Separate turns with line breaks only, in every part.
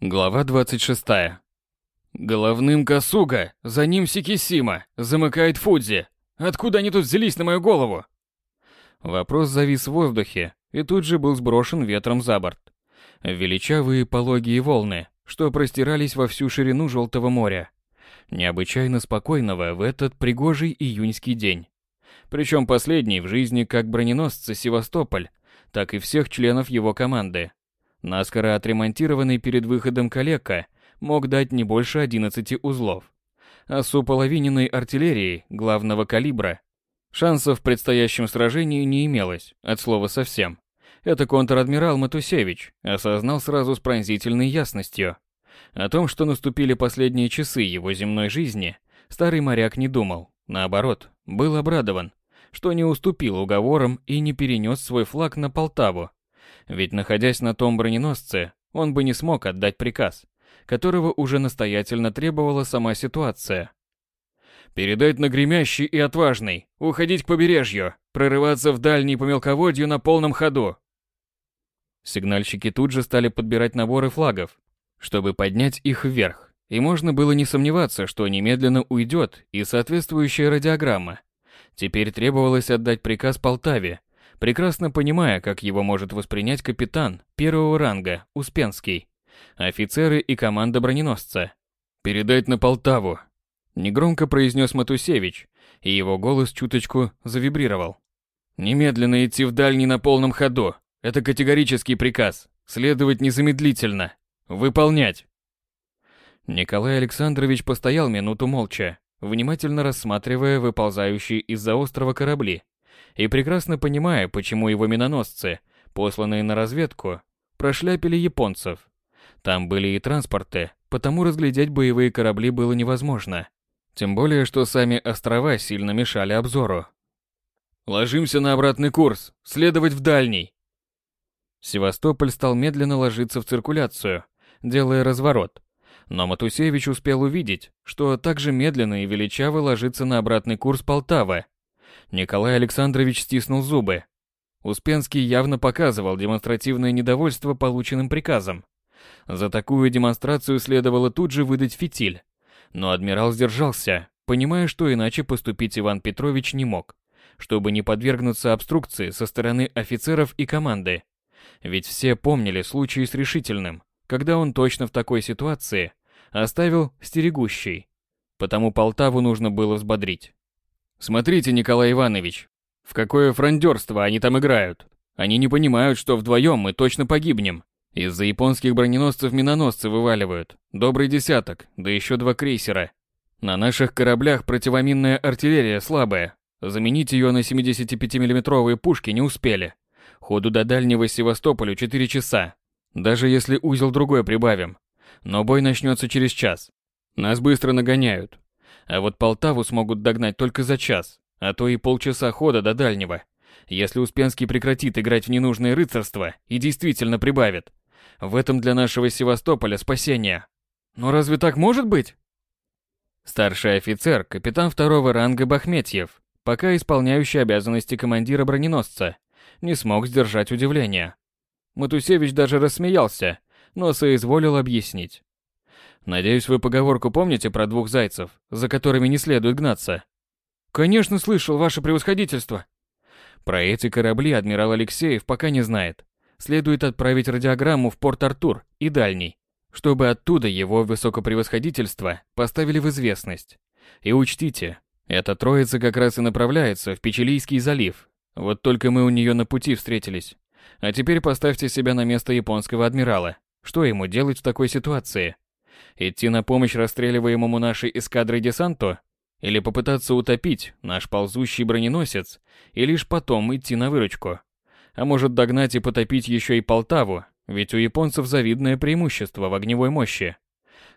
Глава 26. Головным Касуга, за ним Сикисима, замыкает Фудзи. Откуда они тут взялись на мою голову? Вопрос завис в воздухе и тут же был сброшен ветром за борт. Величавые пологие волны, что простирались во всю ширину Желтого моря. Необычайно спокойного в этот пригожий июньский день. Причем последний в жизни как броненосца Севастополь, так и всех членов его команды. Наскоро отремонтированный перед выходом коллега мог дать не больше 11 узлов. А с уполовиненной артиллерией главного калибра шансов в предстоящем сражении не имелось, от слова совсем. Это контр-адмирал Матусевич осознал сразу с пронзительной ясностью. О том, что наступили последние часы его земной жизни, старый моряк не думал. Наоборот, был обрадован, что не уступил уговорам и не перенес свой флаг на Полтаву, ведь находясь на том броненосце, он бы не смог отдать приказ, которого уже настоятельно требовала сама ситуация. «Передать на гремящий и отважный, уходить к побережью, прорываться в дальний по мелководью на полном ходу». Сигнальщики тут же стали подбирать наборы флагов, чтобы поднять их вверх, и можно было не сомневаться, что немедленно уйдет и соответствующая радиограмма. Теперь требовалось отдать приказ Полтаве, прекрасно понимая, как его может воспринять капитан первого ранга Успенский, офицеры и команда броненосца. «Передать на Полтаву», — негромко произнес Матусевич, и его голос чуточку завибрировал. «Немедленно идти в дальний на полном ходу. Это категорический приказ. Следовать незамедлительно. Выполнять». Николай Александрович постоял минуту молча, внимательно рассматривая выползающие из-за острова корабли и прекрасно понимая, почему его миноносцы, посланные на разведку, прошляпили японцев. Там были и транспорты, потому разглядеть боевые корабли было невозможно. Тем более, что сами острова сильно мешали обзору. «Ложимся на обратный курс, следовать в дальний!» Севастополь стал медленно ложиться в циркуляцию, делая разворот. Но Матусевич успел увидеть, что также медленно и величаво ложится на обратный курс Полтава, Николай Александрович стиснул зубы. Успенский явно показывал демонстративное недовольство полученным приказом. За такую демонстрацию следовало тут же выдать фитиль. Но адмирал сдержался, понимая, что иначе поступить Иван Петрович не мог, чтобы не подвергнуться обструкции со стороны офицеров и команды. Ведь все помнили случай с решительным, когда он точно в такой ситуации оставил стерегущий. Потому Полтаву нужно было взбодрить. Смотрите, Николай Иванович, в какое фрондерство они там играют. Они не понимают, что вдвоем мы точно погибнем. Из-за японских броненосцев миноносцы вываливают. Добрый десяток, да еще два крейсера. На наших кораблях противоминная артиллерия слабая. Заменить ее на 75 миллиметровые пушки не успели. Ходу до дальнего Севастополя 4 часа. Даже если узел другой прибавим. Но бой начнется через час. Нас быстро нагоняют. А вот Полтаву смогут догнать только за час, а то и полчаса хода до дальнего. Если Успенский прекратит играть в ненужное рыцарство и действительно прибавит. В этом для нашего Севастополя спасение. Но разве так может быть? Старший офицер, капитан второго ранга Бахметьев, пока исполняющий обязанности командира броненосца, не смог сдержать удивления. Матусевич даже рассмеялся, но соизволил объяснить. Надеюсь, вы поговорку помните про двух зайцев, за которыми не следует гнаться? Конечно, слышал, ваше превосходительство. Про эти корабли адмирал Алексеев пока не знает. Следует отправить радиограмму в порт Артур и дальний, чтобы оттуда его высокопревосходительство поставили в известность. И учтите, эта троица как раз и направляется в Печилийский залив. Вот только мы у нее на пути встретились. А теперь поставьте себя на место японского адмирала. Что ему делать в такой ситуации? Идти на помощь расстреливаемому нашей эскадрой десанту? Или попытаться утопить наш ползущий броненосец и лишь потом идти на выручку? А может догнать и потопить еще и Полтаву, ведь у японцев завидное преимущество в огневой мощи.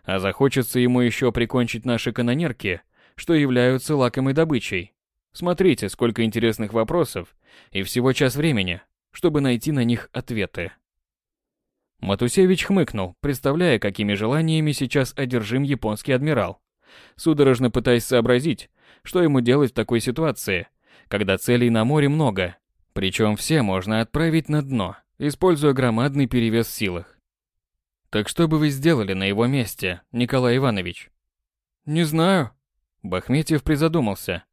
А захочется ему еще прикончить наши канонерки, что являются лакомой добычей. Смотрите, сколько интересных вопросов, и всего час времени, чтобы найти на них ответы. Матусевич хмыкнул, представляя, какими желаниями сейчас одержим японский адмирал. Судорожно пытаясь сообразить, что ему делать в такой ситуации, когда целей на море много, причем все можно отправить на дно, используя громадный перевес в силах. Так что бы вы сделали на его месте, Николай Иванович?
Не знаю.
Бахметьев призадумался.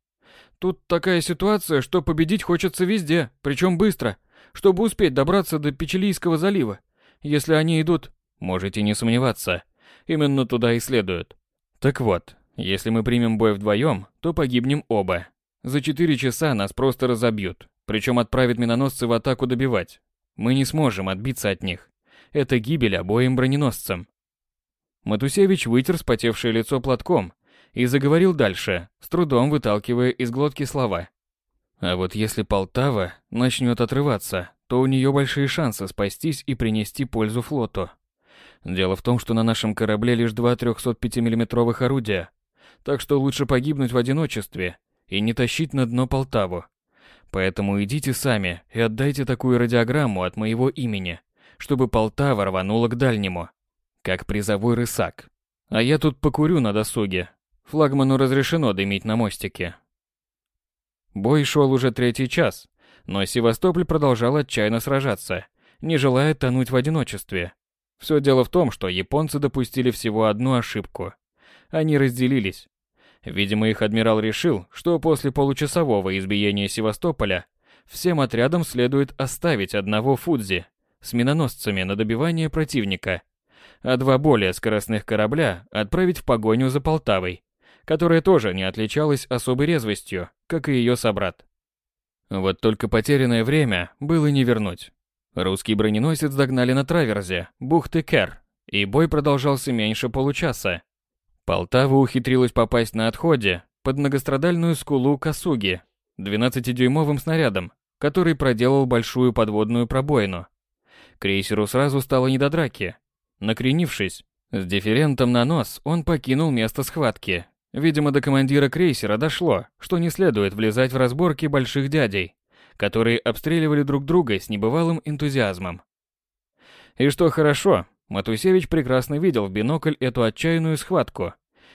Тут такая ситуация, что победить хочется везде, причем быстро, чтобы успеть добраться до Печилийского залива. Если они идут,
можете не сомневаться, именно туда и следуют. Так вот, если мы примем бой вдвоем, то погибнем оба. За четыре часа нас просто разобьют, причем отправят миноносцы в атаку добивать. Мы не сможем отбиться от них. Это гибель обоим броненосцам. Матусевич вытер спотевшее лицо платком и заговорил дальше, с трудом выталкивая из глотки слова. А вот если Полтава начнет отрываться, то у нее большие шансы спастись и принести пользу флоту. Дело в том, что на нашем корабле лишь два 305 миллиметровых орудия, так что лучше погибнуть в одиночестве и не тащить на дно Полтаву. Поэтому идите сами и отдайте такую радиограмму от моего имени чтобы Полтава рванула к дальнему, как призовой рысак. А я тут покурю на досуге. Флагману разрешено дымить на мостике. Бой шел уже третий час, но Севастополь продолжал отчаянно сражаться, не желая тонуть в одиночестве. Все дело в том, что японцы допустили всего одну ошибку. Они разделились. Видимо, их адмирал решил, что после получасового избиения Севастополя всем отрядам следует оставить одного Фудзи с миноносцами на добивание противника, а два более скоростных корабля отправить в погоню за Полтавой, которая тоже не отличалась особой резвостью, как и ее собрат. Вот только потерянное время было не вернуть. Русский броненосец догнали на траверзе бухты Кер, и бой продолжался меньше получаса. Полтава ухитрилась попасть на отходе под многострадальную скулу Касуги 12-дюймовым снарядом, который проделал большую подводную пробоину. Крейсеру сразу стало не до драки. Накренившись, с дифферентом на нос, он покинул место схватки. Видимо, до командира крейсера дошло, что не следует влезать в разборки больших дядей, которые обстреливали друг друга с небывалым энтузиазмом. И что хорошо, Матусевич прекрасно видел в бинокль эту отчаянную схватку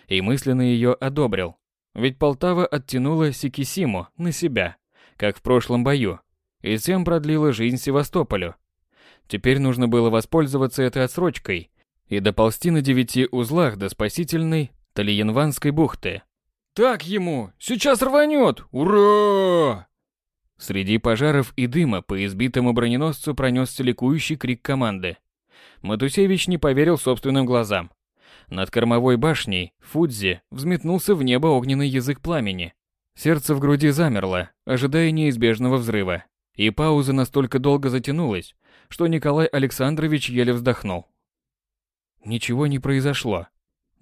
и мысленно ее одобрил. Ведь Полтава оттянула Сикисиму на себя, как в прошлом бою, и тем продлила жизнь Севастополю, Теперь нужно было воспользоваться этой отсрочкой и доползти на девяти узлах до спасительной Талиенванской бухты.
«Так ему! Сейчас рванет! Ура!»
Среди пожаров и дыма по избитому броненосцу пронесся ликующий крик команды. Матусевич не поверил собственным глазам. Над кормовой башней Фудзи взметнулся в небо огненный язык пламени. Сердце в груди замерло, ожидая неизбежного взрыва. И пауза настолько долго затянулась, что Николай Александрович еле вздохнул. Ничего не произошло.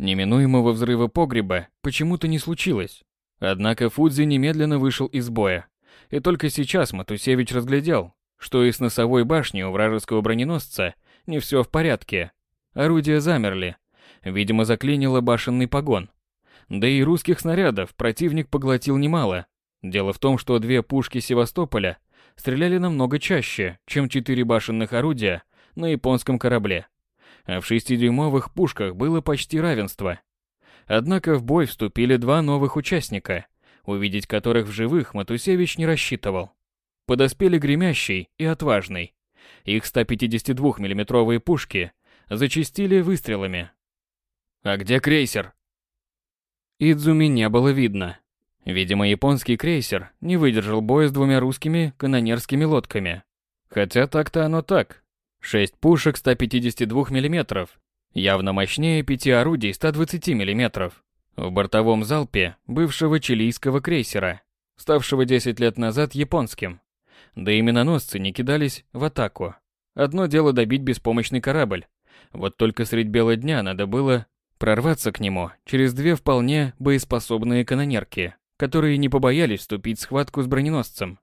Неминуемого взрыва погреба почему-то не случилось. Однако Фудзи немедленно вышел из боя. И только сейчас Матусевич разглядел, что и с носовой башни у вражеского броненосца не все в порядке. Орудия замерли. Видимо, заклинило башенный погон. Да и русских снарядов противник поглотил немало. Дело в том, что две пушки Севастополя стреляли намного чаще, чем четыре башенных орудия на японском корабле. А в шестидюймовых пушках было почти равенство. Однако в бой вступили два новых участника, увидеть которых в живых Матусевич не рассчитывал. Подоспели гремящий и отважный. Их 152 миллиметровые пушки зачистили выстрелами. «А где крейсер?» Идзуми не было видно. Видимо, японский крейсер не выдержал боя с двумя русскими канонерскими лодками. Хотя так-то оно так. Шесть пушек 152 мм, явно мощнее пяти орудий 120 мм. В бортовом залпе бывшего чилийского крейсера, ставшего 10 лет назад японским. Да и миноносцы не кидались в атаку. Одно дело добить беспомощный корабль. Вот только средь бела дня надо было прорваться к нему через две вполне боеспособные канонерки которые не побоялись вступить в схватку с броненосцем.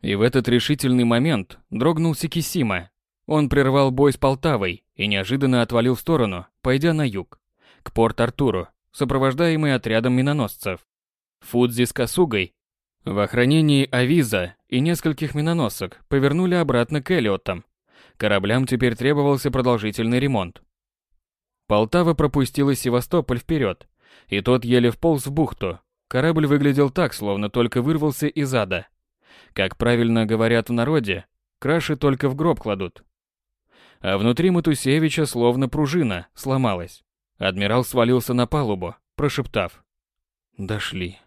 И в этот решительный момент дрогнул Сикисима. Он прервал бой с Полтавой и неожиданно отвалил в сторону, пойдя на юг, к Порт-Артуру, сопровождаемый отрядом миноносцев. Фудзи с Касугой в охранении Авиза и нескольких миноносок повернули обратно к Элиотам. Кораблям теперь требовался продолжительный ремонт. Полтава пропустила Севастополь вперед, и тот еле вполз в бухту, Корабль выглядел так, словно только вырвался из ада. Как правильно говорят в народе, краши только в гроб кладут. А внутри Матусевича словно пружина сломалась. Адмирал свалился на палубу, прошептав. «Дошли».